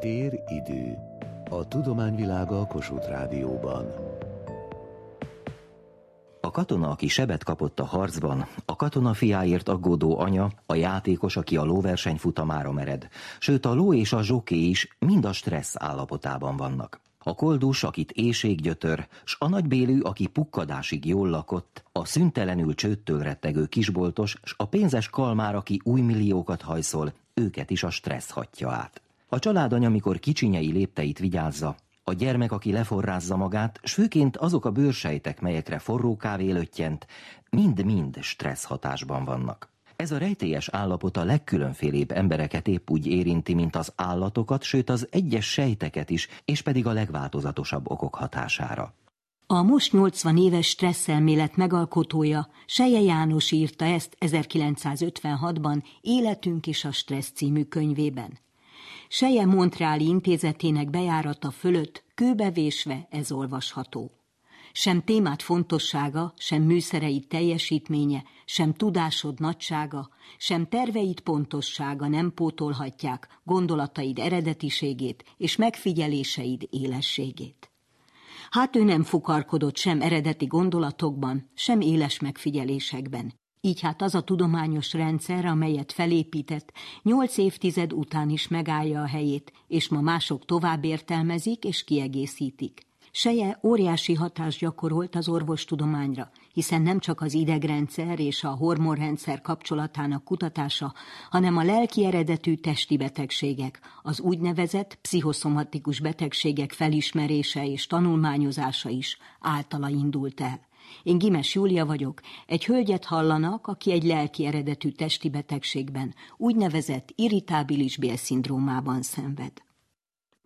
Tér-idő. A tudományvilága a Kossuth Rádióban. A katona, aki sebet kapott a harcban, a katona fiáért aggódó anya, a játékos, aki a lóverseny futamára mered, sőt a ló és a zsoké is mind a stressz állapotában vannak. A koldus, akit éjség gyötör, s a nagybélű, aki pukkadásig jól lakott, a szüntelenül csőttől rettegő kisboltos, s a pénzes kalmár, aki új milliókat hajszol, őket is a stressz hatja át. A családanya, amikor kicsinyei lépteit vigyázza, a gyermek, aki leforrázza magát, s főként azok a bőrsejtek, melyekre forró kávé löttyent, mind-mind stressz hatásban vannak. Ez a rejtélyes állapot a legkülönfélébb embereket épp úgy érinti, mint az állatokat, sőt az egyes sejteket is, és pedig a legváltozatosabb okok hatására. A most 80 éves stresszelmélet megalkotója, Seje János írta ezt 1956-ban Életünk és a stressz című könyvében. Seje Montreali intézetének bejárata fölött kőbevésve ez olvasható. Sem témát fontossága, sem műszereit teljesítménye, sem tudásod nagysága, sem terveid pontossága nem pótolhatják gondolataid eredetiségét és megfigyeléseid élességét. Hát ő nem fukarkodott sem eredeti gondolatokban, sem éles megfigyelésekben. Így hát az a tudományos rendszer, amelyet felépített, nyolc évtized után is megállja a helyét, és ma mások tovább értelmezik és kiegészítik. Seje óriási hatást gyakorolt az orvostudományra, hiszen nem csak az idegrendszer és a hormonrendszer kapcsolatának kutatása, hanem a lelki eredetű testi betegségek, az úgynevezett pszichoszomatikus betegségek felismerése és tanulmányozása is általa indult el. Én Gimes Júlia vagyok, egy hölgyet hallanak, aki egy lelki eredetű testi betegségben, úgynevezett irritábilis bélszindrómában szenved.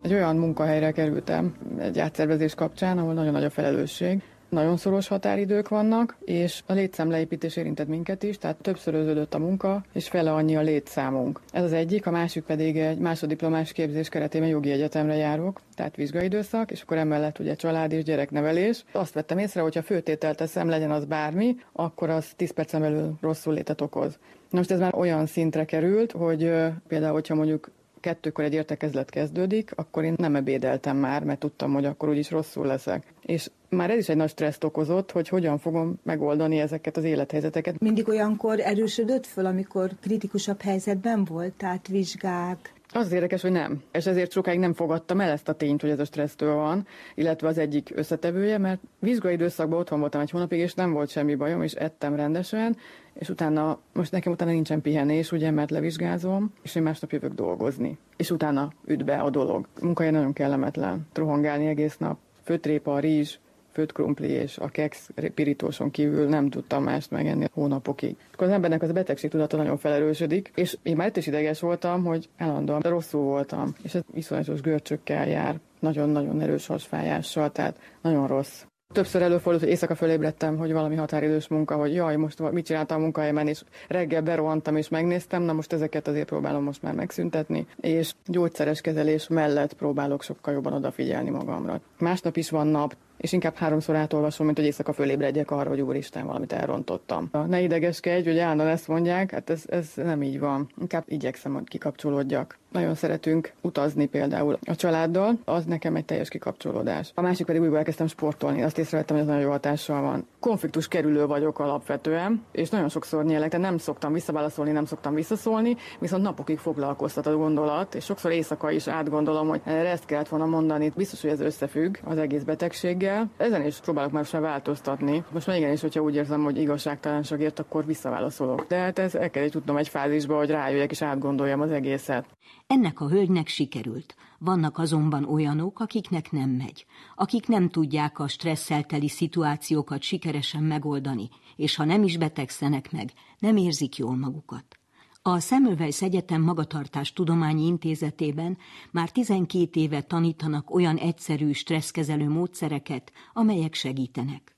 Egy olyan munkahelyre kerültem egy átszervezés kapcsán, ahol nagyon nagy a felelősség. Nagyon szoros határidők vannak, és a létszámleépítés érintett minket is, tehát többszöröződött a munka, és fele annyi a létszámunk. Ez az egyik, a másik pedig egy másoddiplomás képzés keretében jogi egyetemre járok, tehát vizsgaidőszak, és akkor emellett ugye család és gyereknevelés. Azt vettem észre, hogy ha főtételt teszem, legyen az bármi, akkor az 10 percen belül rosszul létet okoz. Most ez már olyan szintre került, hogy például, hogyha mondjuk kettőkor egy értekezlet kezdődik, akkor én nem ebédeltem már, mert tudtam, hogy akkor úgyis rosszul leszek. És már ez is egy nagy stresszt okozott, hogy hogyan fogom megoldani ezeket az élethelyzeteket. Mindig olyankor erősödött föl, amikor kritikusabb helyzetben volt, tehát vizsgák, az, érdekes, hogy nem. És ezért sokáig nem fogadtam el ezt a tényt, hogy ez a stressztől van, illetve az egyik összetevője, mert vizsgai időszakban otthon voltam egy hónapig, és nem volt semmi bajom, és ettem rendesen, és utána, most nekem utána nincsen pihenés, ugye, mert levizsgázom, és én másnap jövök dolgozni. És utána üt be a dolog. Munkahely nagyon kellemetlen. Trohongálni egész nap. Főtrépa, rizs, főtt krumpli és a keks pirítóson kívül nem tudtam mást megenni hónapokig. Akkor az embernek az a betegség tudata nagyon felerősödik, és én már itt is ideges voltam, hogy állandóan rosszul voltam, és ez iszonyatos görcsökkel jár, nagyon-nagyon erős hasfájással, tehát nagyon rossz. Többször előfordult, hogy éjszaka fölébredtem, hogy valami határidős munka, hogy jaj, most mit csináltam a munkahelyemen, és reggel berohantam és megnéztem, na most ezeket azért próbálom most már megszüntetni, és gyógyszeres kezelés mellett próbálok sokkal jobban odafigyelni magamra. Másnap is van nap, és inkább háromszor átolvasom, mint hogy éjszaka fölébredjek arra, hogy úristen, valamit elrontottam. Ne idegeskedj, hogy állandóan ezt mondják, hát ez, ez nem így van. Inkább igyekszem, hogy kikapcsolódjak. Nagyon szeretünk utazni például a családdal, az nekem egy teljes kikapcsolódás. A másik pedig újból elkezdtem sportolni, azt észrevettem, hogy ez nagyon jó hatással van. Konfliktus kerülő vagyok alapvetően, és nagyon sokszor nyelek, de nem szoktam visszaválaszolni, nem szoktam visszaszólni, viszont napokig foglalkoztat a gondolat, és sokszor éjszaka is átgondolom, hogy erre ezt kellett volna mondani. Biztos, hogy ez összefügg az egész betegséggel. Ezen is próbálok már sem változtatni. Most már igenis, hogyha úgy érzem, hogy igazságtalanságért, akkor visszaválaszolok. De hát ez el kell tudnom egy fázisba, hogy rájöjjek és átgondoljam az egészet. Ennek a hölgynek sikerült. Vannak azonban olyanok, akiknek nem megy, akik nem tudják a stresszelteli szituációkat sikeresen megoldani, és ha nem is betegszenek meg, nem érzik jól magukat. A Semmelweis Egyetem Magatartás Tudományi Intézetében már 12 éve tanítanak olyan egyszerű stresszkezelő módszereket, amelyek segítenek.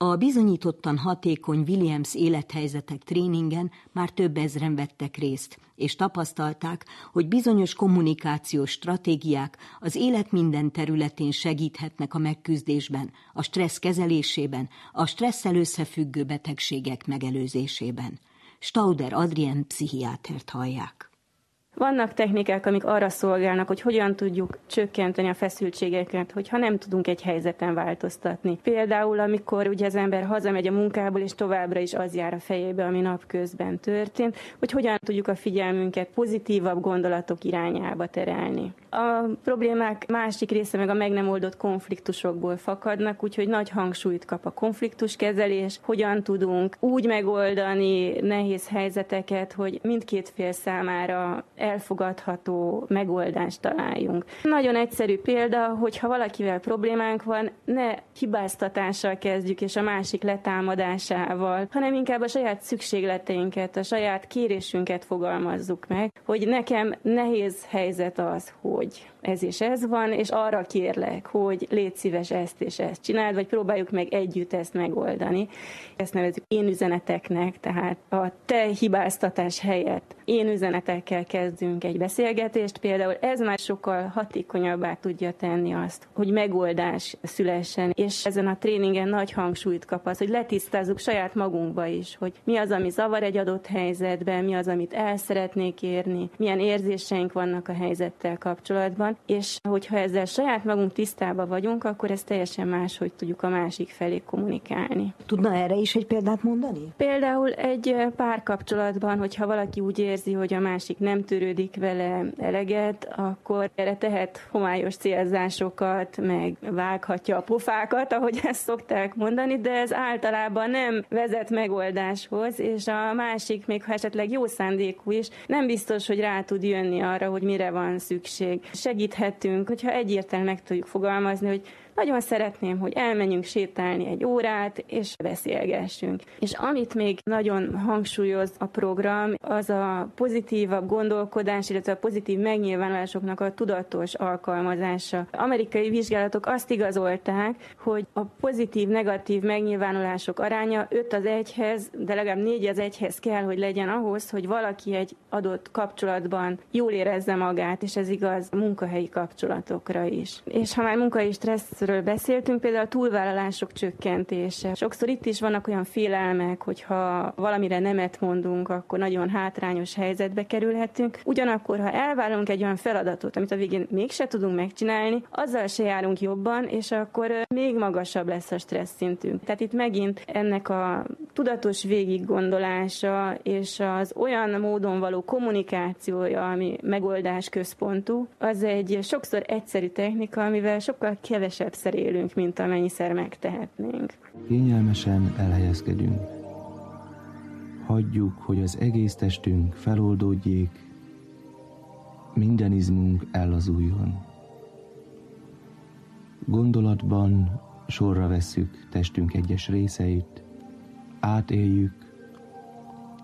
A bizonyítottan hatékony Williams élethelyzetek tréningen már több ezren vettek részt, és tapasztalták, hogy bizonyos kommunikációs stratégiák az élet minden területén segíthetnek a megküzdésben, a stressz kezelésében, a stresszel összefüggő betegségek megelőzésében. Stauder Adrien pszichiátert hallják. Vannak technikák, amik arra szolgálnak, hogy hogyan tudjuk csökkenteni a feszültségeket, hogyha nem tudunk egy helyzeten változtatni. Például, amikor ugye az ember hazamegy a munkából, és továbbra is az jár a fejébe, ami napközben történt, hogy hogyan tudjuk a figyelmünket pozitívabb gondolatok irányába terelni. A problémák másik része meg a meg nem oldott konfliktusokból fakadnak, úgyhogy nagy hangsúlyt kap a konfliktuskezelés, hogyan tudunk úgy megoldani nehéz helyzeteket, hogy mindkét fél számára elfogadható megoldást találjunk. Nagyon egyszerű példa, hogy ha valakivel problémánk van, ne hibáztatással kezdjük és a másik letámadásával, hanem inkább a saját szükségleteinket, a saját kérésünket fogalmazzuk meg, hogy nekem nehéz helyzet az, hogy ez és ez van, és arra kérlek, hogy légy szíves ezt és ezt csináld, vagy próbáljuk meg együtt ezt megoldani. Ezt nevezük én üzeneteknek, tehát a te hibáztatás helyett én üzenetekkel kezdünk egy beszélgetést, például ez már sokkal hatékonyabbá tudja tenni azt, hogy megoldás szülessen, és ezen a tréningen nagy hangsúlyt kap az, hogy letisztázzuk saját magunkba is, hogy mi az, ami zavar egy adott helyzetben, mi az, amit el szeretnék érni, milyen érzéseink vannak a helyzettel kapcsolatban, és hogyha ezzel saját magunk tisztában vagyunk, akkor ez teljesen más, hogy tudjuk a másik felé kommunikálni. Tudna erre is egy példát mondani? Például egy párkapcsolatban, hogyha valaki úgy érzi, hogy a másik nem törődik vele eleget, akkor erre tehet homályos célzásokat, meg vághatja a pofákat, ahogy ezt szokták mondani, de ez általában nem vezet megoldáshoz, és a másik, még ha esetleg jó szándékú is, nem biztos, hogy rá tud jönni arra, hogy mire van szükség. Segíthetünk, hogyha egyértelműen meg tudjuk fogalmazni, hogy nagyon szeretném, hogy elmenjünk sétálni egy órát, és beszélgessünk. És amit még nagyon hangsúlyoz a program, az a pozitívabb gondolkodás, illetve a pozitív megnyilvánulásoknak a tudatos alkalmazása. Amerikai vizsgálatok azt igazolták, hogy a pozitív-negatív megnyilvánulások aránya 5 az 1-hez, de legalább 4 az 1-hez kell, hogy legyen ahhoz, hogy valaki egy adott kapcsolatban jól érezze magát, és ez igaz munkahelyi kapcsolatokra is. És ha már munkai stressz amiről beszéltünk, például a túlvállalások csökkentése. Sokszor itt is vannak olyan félelmek, hogyha valamire nemet mondunk, akkor nagyon hátrányos helyzetbe kerülhetünk. Ugyanakkor, ha elvállalunk egy olyan feladatot, amit a végén mégse tudunk megcsinálni, azzal se járunk jobban, és akkor még magasabb lesz a stressz szintünk. Tehát itt megint ennek a tudatos végiggondolása és az olyan módon való kommunikációja, ami megoldás központú, az egy sokszor egyszerű technika, amivel sokkal kevesebb keverszer élünk, mint amennyiszer megtehetnénk. Kényelmesen elhelyezkedünk. Hagyjuk, hogy az egész testünk feloldódjék, minden izmunk ellazuljon. Gondolatban sorra vesszük testünk egyes részeit, átéljük,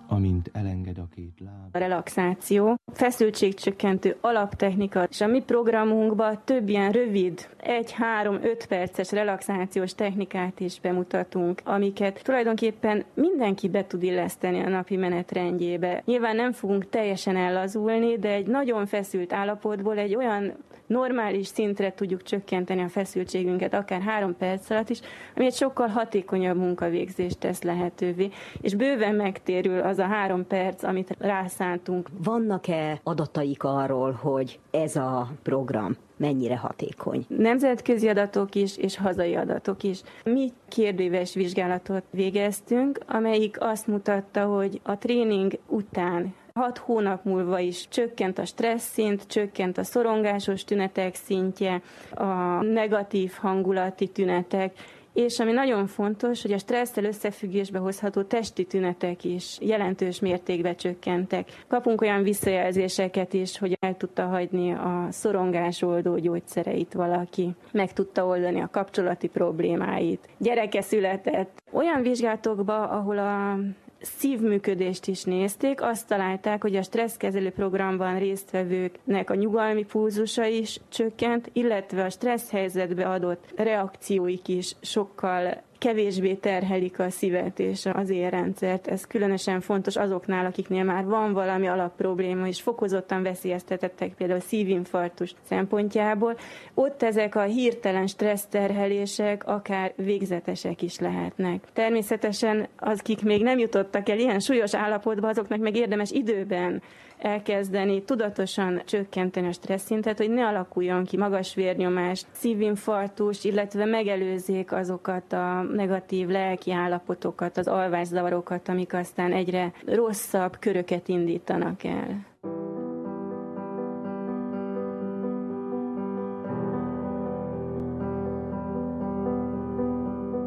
amint elenged a két láb. A relaxáció, feszültségcsökkentő alaptechnika, és a mi programunkban több ilyen rövid, egy, három, öt perces relaxációs technikát is bemutatunk, amiket tulajdonképpen mindenki be tud illeszteni a napi menetrendjébe. Nyilván nem fogunk teljesen ellazulni, de egy nagyon feszült állapotból egy olyan normális szintre tudjuk csökkenteni a feszültségünket, akár három perc alatt is, ami egy sokkal hatékonyabb munkavégzést tesz lehetővé, és bőven megtérül az a három perc, amit rászántunk. Vannak-e adataik arról, hogy ez a program mennyire hatékony? Nemzetközi adatok is, és hazai adatok is. Mi kérdőves vizsgálatot végeztünk, amelyik azt mutatta, hogy a tréning után Hat hónap múlva is csökkent a stressz szint, csökkent a szorongásos tünetek szintje, a negatív hangulati tünetek, és ami nagyon fontos, hogy a stresszel összefüggésbe hozható testi tünetek is jelentős mértékben csökkentek. Kapunk olyan visszajelzéseket is, hogy el tudta hagyni a szorongás oldó gyógyszereit valaki, meg tudta oldani a kapcsolati problémáit. Gyereke született. Olyan vizsgálatokba, ahol a szívműködést is nézték, azt találták, hogy a stresszkezelő programban résztvevőknek a nyugalmi pulzusa is csökkent, illetve a stressz helyzetbe adott reakcióik is sokkal kevésbé terhelik a szívet és az érrendszert. Ez különösen fontos azoknál, akiknél már van valami alapprobléma, és fokozottan veszélyeztetettek például a szívinfarktus szempontjából. Ott ezek a hirtelen stresszterhelések akár végzetesek is lehetnek. Természetesen az, akik még nem jutottak el ilyen súlyos állapotba, azoknak meg érdemes időben elkezdeni tudatosan csökkenteni a stressz szintet, hogy ne alakuljon ki magas vérnyomás, szívinfarktus, illetve megelőzzék azokat a negatív lelki állapotokat, az alvászavarokat, amik aztán egyre rosszabb köröket indítanak el.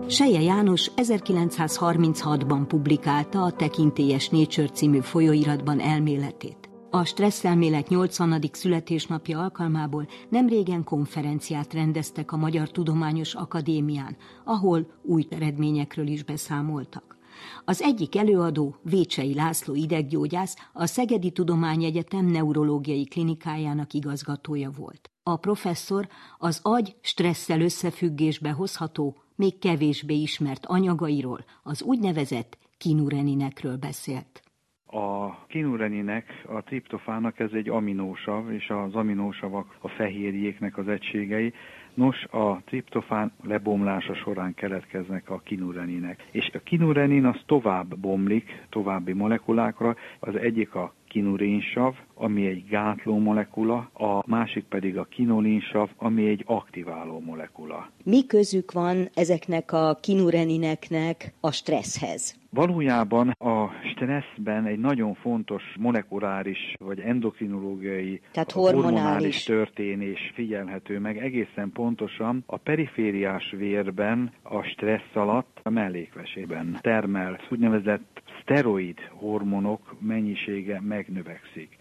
Seje János 1936-ban publikálta a tekintélyes Nature című folyóiratban elméletét. A stresszelmélet 80. születésnapja alkalmából nemrégen konferenciát rendeztek a Magyar Tudományos Akadémián, ahol új eredményekről is beszámoltak. Az egyik előadó Vécsei László ideggyógyász, a Szegedi Tudományegyetem neurológiai klinikájának igazgatója volt. A professzor az agy stresszel összefüggésbe hozható még kevésbé ismert anyagairól, az úgynevezett kinureninekről beszélt. A kinureninek, a triptofának ez egy aminósav, és az aminósavak a fehérjéknek az egységei. Nos, a triptofán lebomlása során keletkeznek a kinureninek. És a kinurenin az tovább bomlik, további molekulákra. Az egyik a kinurinsav, ami egy gátló molekula, a másik pedig a kinolinsav, ami egy aktiváló molekula. Mi közük van ezeknek a kinurenineknek a stresszhez? Valójában a stresszben egy nagyon fontos molekuláris vagy endokrinológiai Tehát hormonális. hormonális történés figyelhető meg egészen pontosan a perifériás vérben a stressz alatt a mellékvesében termel úgynevezett szteroid hormonok mennyisége megnövekszik.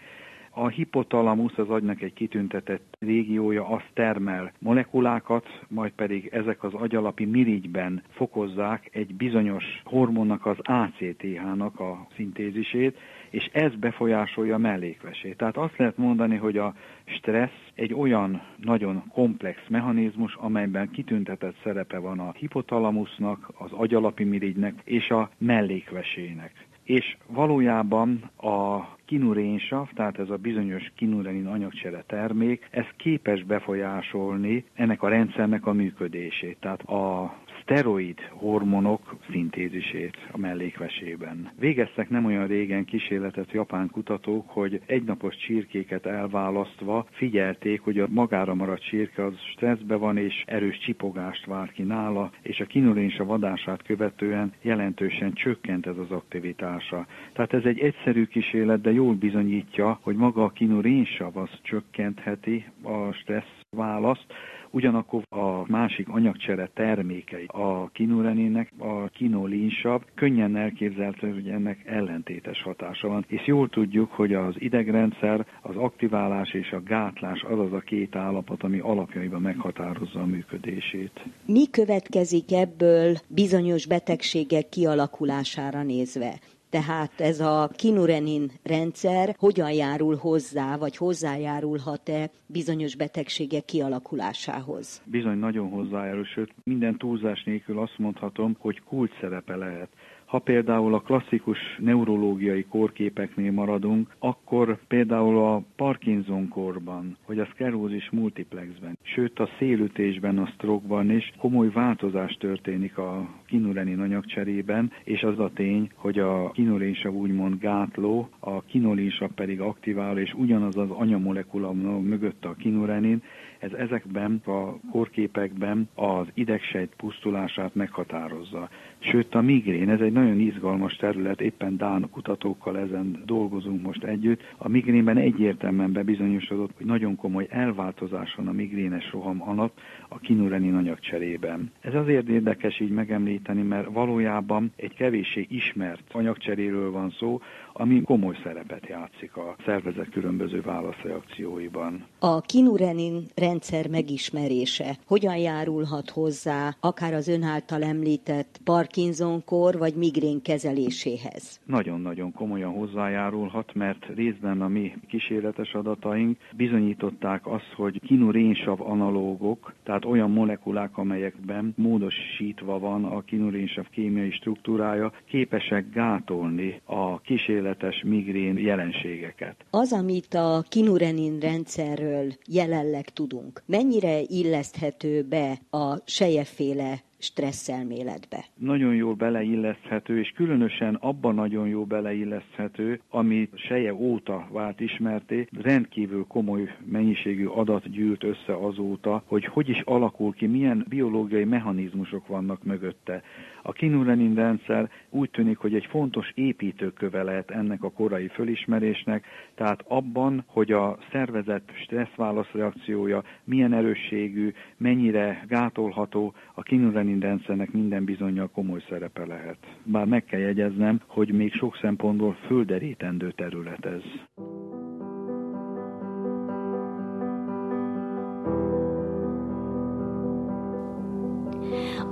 A hipotalamus az agynak egy kitüntetett régiója, az termel molekulákat, majd pedig ezek az agyalapi mirigyben fokozzák egy bizonyos hormonnak, az ACTH-nak a szintézisét, és ez befolyásolja a mellékvesét. Tehát azt lehet mondani, hogy a stressz egy olyan nagyon komplex mechanizmus, amelyben kitüntetett szerepe van a hipotalamusnak, az agyalapi mirigynek és a mellékvesének és valójában a kinurénsav, tehát ez a bizonyos kinurenin anyagcsere termék, ez képes befolyásolni ennek a rendszernek a működését. Tehát a szteroid hormonok szintézisét a mellékvesében. Végeztek nem olyan régen kísérletet japán kutatók, hogy egynapos csirkéket elválasztva figyelték, hogy a magára maradt csirke az stresszbe van és erős csipogást vált ki nála, és a kinulés a vadását követően jelentősen csökkent ez az aktivitása. Tehát ez egy egyszerű kísérlet, de jól bizonyítja, hogy maga a kinurénsav az csökkentheti a stressz választ, Ugyanakkor a másik anyagcsere termékei, a kinurenének, a kinolinsav, könnyen elképzelhető, hogy ennek ellentétes hatása van. És jól tudjuk, hogy az idegrendszer, az aktiválás és a gátlás az az a két állapot, ami alapjaiban meghatározza a működését. Mi következik ebből bizonyos betegségek kialakulására nézve? Tehát ez a kinurenin rendszer hogyan járul hozzá, vagy hozzájárulhat-e bizonyos betegségek kialakulásához? Bizony nagyon hozzájárul, sőt minden túlzás nélkül azt mondhatom, hogy kulcs szerepe lehet. Ha például a klasszikus neurológiai korképeknél maradunk, akkor például a Parkinson korban, vagy a szkerózis multiplexben, sőt a szélütésben, a strokeban is komoly változás történik a kinurenin anyagcserében, és az a tény, hogy a kinulinsav úgymond gátló, a kinolinsav pedig aktiváló, és ugyanaz az anyamolekula mögött a kinurenin, ez ezekben a korképekben az idegsejt pusztulását meghatározza. Sőt, a migrén, ez egy nagyon izgalmas terület, éppen Dán kutatókkal ezen dolgozunk most együtt. A migrénben egyértelműen bebizonyosodott, hogy nagyon komoly elváltozás van a migrénes roham alatt a kinurenin anyagcserében. Ez azért érdekes így megemlíteni, mert valójában egy kevéssé ismert anyagcseréről van szó, ami komoly szerepet játszik a szervezet különböző válaszreakcióiban. A kinurenin rendszer megismerése hogyan járulhat hozzá akár az ön által említett Parkinson-kor vagy migrén kezeléséhez? Nagyon-nagyon komolyan hozzájárulhat, mert részben a mi kísérletes adataink bizonyították azt, hogy kinurénsav analógok, tehát olyan molekulák, amelyekben módosítva van a kinurénsav kémiai struktúrája, képesek gátolni a kísérletes migrén jelenségeket. Az, amit a kinurenin rendszerről jelenleg tudunk, mennyire illeszthető be a sejeféle stresszelméletbe. Nagyon jól beleilleszthető, és különösen abban nagyon jó beleilleszthető, ami seje óta vált ismerté, rendkívül komoly mennyiségű adat gyűlt össze azóta, hogy hogy is alakul ki, milyen biológiai mechanizmusok vannak mögötte. A kinurenin rendszer úgy tűnik, hogy egy fontos építőköve lehet ennek a korai fölismerésnek, tehát abban, hogy a szervezet stresszválaszreakciója milyen erősségű, mennyire gátolható, a kinurenin rendszernek minden bizonyal komoly szerepe lehet. Bár meg kell jegyeznem, hogy még sok szempontból földerítendő terület ez.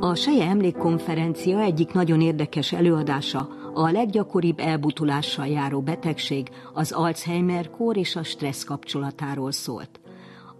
A Seje Emlékkonferencia egyik nagyon érdekes előadása a leggyakoribb elbutulással járó betegség az Alzheimer-kór és a stressz kapcsolatáról szólt.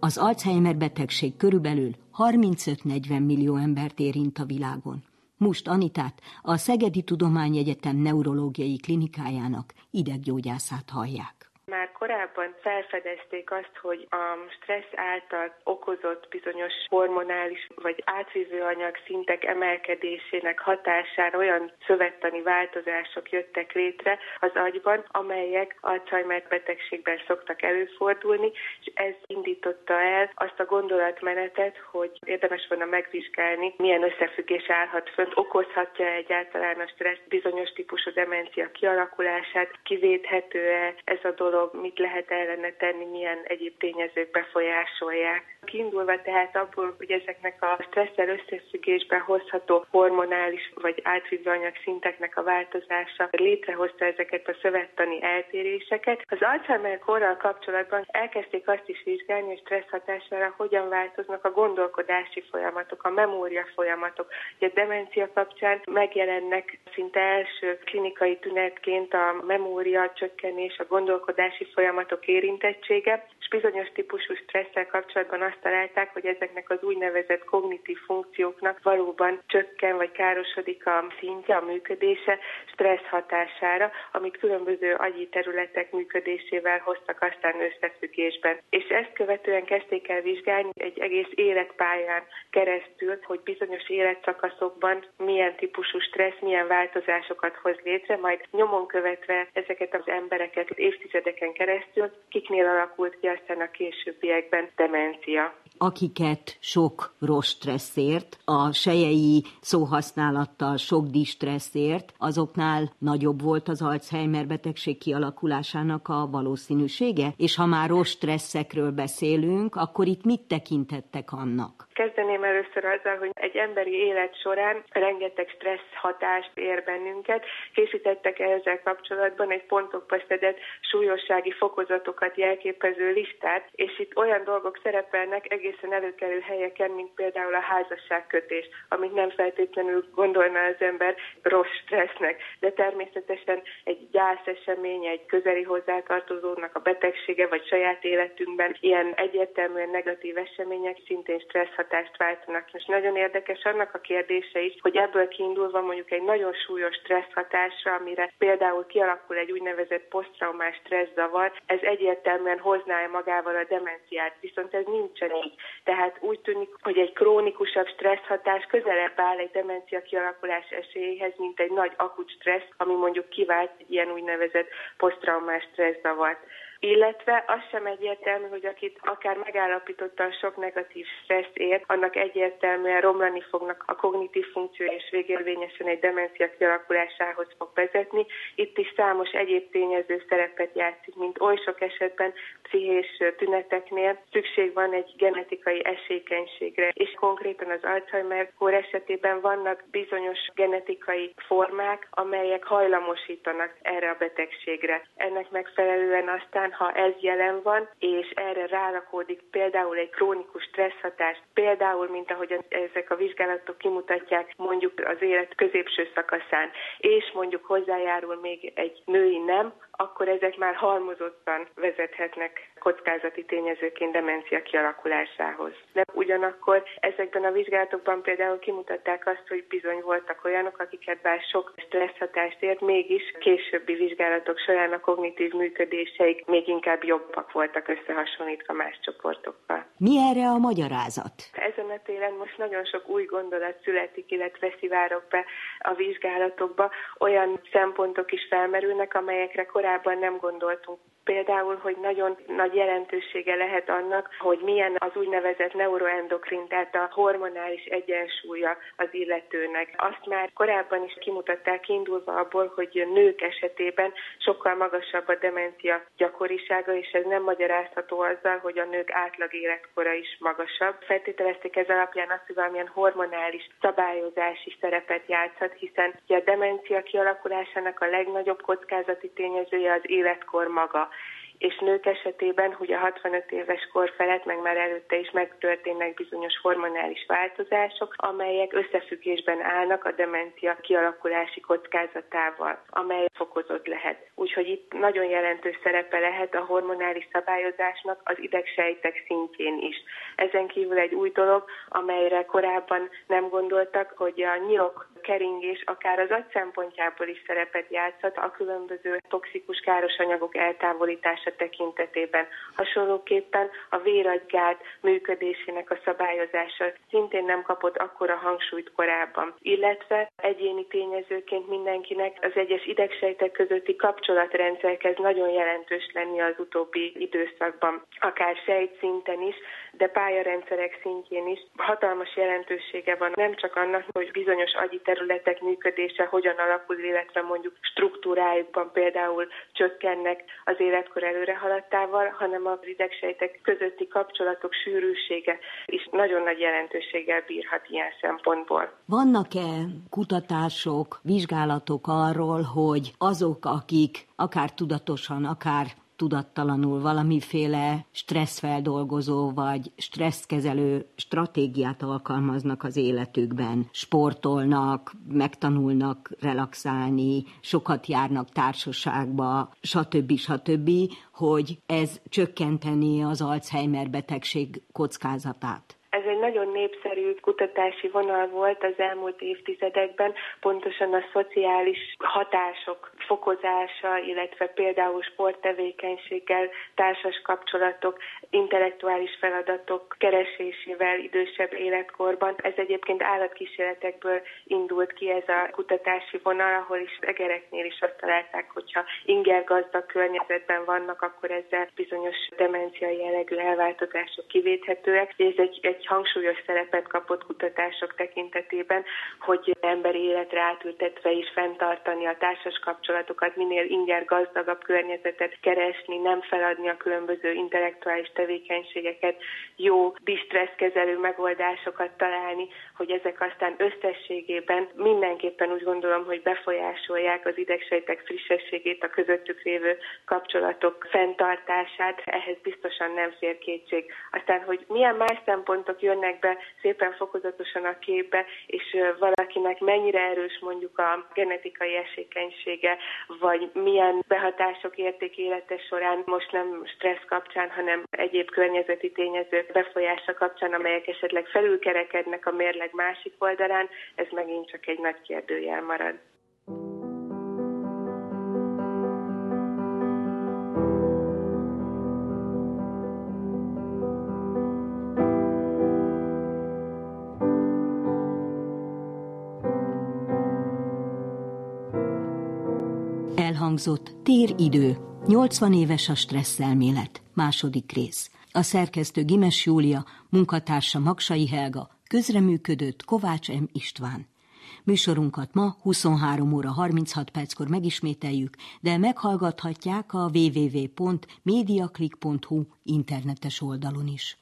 Az Alzheimer betegség körülbelül 35-40 millió embert érint a világon. Most Anitát, a Szegedi Tudományegyetem neurológiai klinikájának ideggyógyászát hallják. Már korábban felfedezték azt, hogy a stressz által okozott bizonyos hormonális vagy átvívő anyag szintek emelkedésének hatására olyan szövettani változások jöttek létre az agyban, amelyek Alzheimer betegségben szoktak előfordulni, és ez indította el azt a gondolatmenetet, hogy érdemes volna megvizsgálni, milyen összefüggés állhat fönt, okozhatja egyáltalán a stressz bizonyos típusú demencia kialakulását, kivéthető-e ez a dolog, mit lehet ellene tenni, milyen egyéb tényezők befolyásolják. Kiindulva tehát abból, hogy ezeknek a stresszel összefüggésben hozható hormonális vagy átvívő anyag szinteknek a változása létrehozta ezeket a szövettani eltéréseket. Az Alzheimer korral kapcsolatban elkezdték azt is vizsgálni, hogy stressz hatására hogyan változnak a gondolkodási folyamatok, a memória folyamatok. Ugye a demencia kapcsán megjelennek szinte első klinikai tünetként a memória csökkenés, a gondolkodási folyamatok érintettsége, és bizonyos típusú stresszel kapcsolatban azt találták, hogy ezeknek az úgynevezett kognitív funkcióknak valóban csökken vagy károsodik a szintje, a működése stressz hatására, amit különböző agyi területek működésével hoztak aztán összefüggésben. És ezt követően kezdték el vizsgálni egy egész életpályán keresztül, hogy bizonyos életszakaszokban milyen típusú stressz, milyen változásokat hoz létre, majd nyomon követve ezeket az embereket évtizedeken keresztül, kiknél alakult ki aztán a későbbiekben demencia akiket sok rossz stresszért, a sejei szóhasználattal sok distresszért, azoknál nagyobb volt az Alzheimer betegség kialakulásának a valószínűsége? És ha már rossz stresszekről beszélünk, akkor itt mit tekintettek annak? Kezdeném először azzal, hogy egy emberi élet során rengeteg stressz hatást ér bennünket. Készítettek ezzel kapcsolatban egy pontokba szedett súlyossági fokozatokat jelképező listát, és itt olyan dolgok szerepelnek egészen előkelő helyeken, mint például a házasságkötés, amit nem feltétlenül gondolna az ember rossz stressznek, de természetesen egy gyászesemény, egy közeli hozzátartozónak a betegsége vagy saját életünkben ilyen egyértelműen negatív események szintén stressz hatást váltanak. És nagyon érdekes annak a kérdése is, hogy ebből kiindulva mondjuk egy nagyon súlyos stressz hatásra, amire például kialakul egy úgynevezett posztraumás stresszavar, ez egyértelműen hozná magával a demenciát, viszont ez nincsen így. Tehát úgy tűnik, hogy egy krónikusabb stressz hatás közelebb áll egy demencia kialakulás esélyéhez, mint egy nagy akut stressz, ami mondjuk kivált egy ilyen úgynevezett posztraumás stresszavart illetve az sem egyértelmű, hogy akit akár megállapítottan sok negatív stressz ér, annak egyértelműen romlani fognak a kognitív funkció, és végérvényesen egy demencia kialakulásához fog vezetni. Itt is számos egyéb tényező szerepet játszik, mint oly sok esetben pszichés tüneteknél szükség van egy genetikai esélykenységre, és konkrétan az Alzheimer kór esetében vannak bizonyos genetikai formák, amelyek hajlamosítanak erre a betegségre. Ennek megfelelően aztán ha ez jelen van, és erre rálakódik például egy krónikus stresszhatás, például, mint ahogy ezek a vizsgálatok kimutatják, mondjuk az élet középső szakaszán, és mondjuk hozzájárul még egy női nem, akkor ezek már halmozottan vezethetnek kockázati tényezőként demencia kialakulásához. De ugyanakkor ezekben a vizsgálatokban például kimutatták azt, hogy bizony voltak olyanok, akiket bár sok stressz hatást ért, mégis későbbi vizsgálatok során a kognitív működéseik még inkább jobbak voltak összehasonlítva más csoportokkal. Mi erre a magyarázat? Ezen a téren most nagyon sok új gondolat születik, illetve szivárok be a vizsgálatokba. Olyan szempontok is felmerülnek, amelyekre korábban nem gondoltunk Például, hogy nagyon nagy jelentősége lehet annak, hogy milyen az úgynevezett neuroendokrin, tehát a hormonális egyensúlya az illetőnek. Azt már korábban is kimutatták kiindulva abból, hogy nők esetében sokkal magasabb a demencia gyakorisága, és ez nem magyarázható azzal, hogy a nők átlag életkora is magasabb. Feltételezték ez alapján azt, hogy valamilyen hormonális szabályozási szerepet játszhat, hiszen a demencia kialakulásának a legnagyobb kockázati tényezője az életkor maga és nők esetében, hogy a 65 éves kor felett, meg már előtte is megtörténnek bizonyos hormonális változások, amelyek összefüggésben állnak a demencia kialakulási kockázatával, amely fokozott lehet. Úgyhogy itt nagyon jelentős szerepe lehet a hormonális szabályozásnak az idegsejtek szintjén is. Ezen kívül egy új dolog, amelyre korábban nem gondoltak, hogy a nyirok keringés akár az agy szempontjából is szerepet játszhat a különböző toxikus káros anyagok eltávolítása tekintetében. Hasonlóképpen a véragygát működésének a szabályozása szintén nem kapott akkora hangsúlyt korábban, illetve egyéni tényezőként mindenkinek az egyes idegsejtek közötti kapcsolatrendszer kezd nagyon jelentős lenni az utóbbi időszakban, akár sejtszinten is, de pályarendszerek szintjén is hatalmas jelentősége van nem csak annak, hogy bizonyos agyi területek működése hogyan alakul, illetve mondjuk struktúrájukban például csökkennek az életkor előrehaladtával, hanem az idegsejtek közötti kapcsolatok sűrűsége is nagyon nagy jelentőséggel bírhat ilyen szempontból. Vannak-e kutatások, vizsgálatok arról, hogy azok, akik akár tudatosan, akár tudattalanul valamiféle stresszfeldolgozó vagy stresszkezelő stratégiát alkalmaznak az életükben. Sportolnak, megtanulnak relaxálni, sokat járnak társaságba, stb. stb., hogy ez csökkenteni az Alzheimer betegség kockázatát. Népszerű kutatási vonal volt az elmúlt évtizedekben, pontosan a szociális hatások fokozása, illetve például sporttevékenységgel, társas kapcsolatok, intellektuális feladatok keresésével idősebb életkorban. Ez egyébként állatkísérletekből indult ki ez a kutatási vonal, ahol is egereknél is azt találták, hogyha inger gazdag környezetben vannak, akkor ezzel bizonyos demencia jellegű elváltozások kivéthetőek. Ez egy, egy hangsúlyos szerepet kapott kutatások tekintetében, hogy emberi életre átültetve is fenntartani a társas kapcsolatokat, minél inger gazdagabb környezetet keresni, nem feladni a különböző intellektuális tevékenységeket, jó distresszkezelő megoldásokat találni, hogy ezek aztán összességében mindenképpen úgy gondolom, hogy befolyásolják az idegsejtek frissességét, a közöttük lévő kapcsolatok fenntartását, ehhez biztosan nem fér kétség. Aztán, hogy milyen más szempontok jönnek be szépen fokozatosan a képbe, és valakinek mennyire erős mondjuk a genetikai esékenysége, vagy milyen behatások érték élete során, most nem stressz kapcsán, hanem egyéb környezeti tényezők befolyása kapcsán, amelyek esetleg felülkerekednek a mérleg másik oldalán, ez megint csak egy nagy kérdőjel marad. Elhangzott Téridő, 80 éves a stresszelmélet, második rész. A szerkesztő Gimes Júlia, munkatársa Maksai Helga, közreműködött Kovács M. István. Műsorunkat ma 23 óra 36 perckor megismételjük, de meghallgathatják a www.mediaclick.hu internetes oldalon is.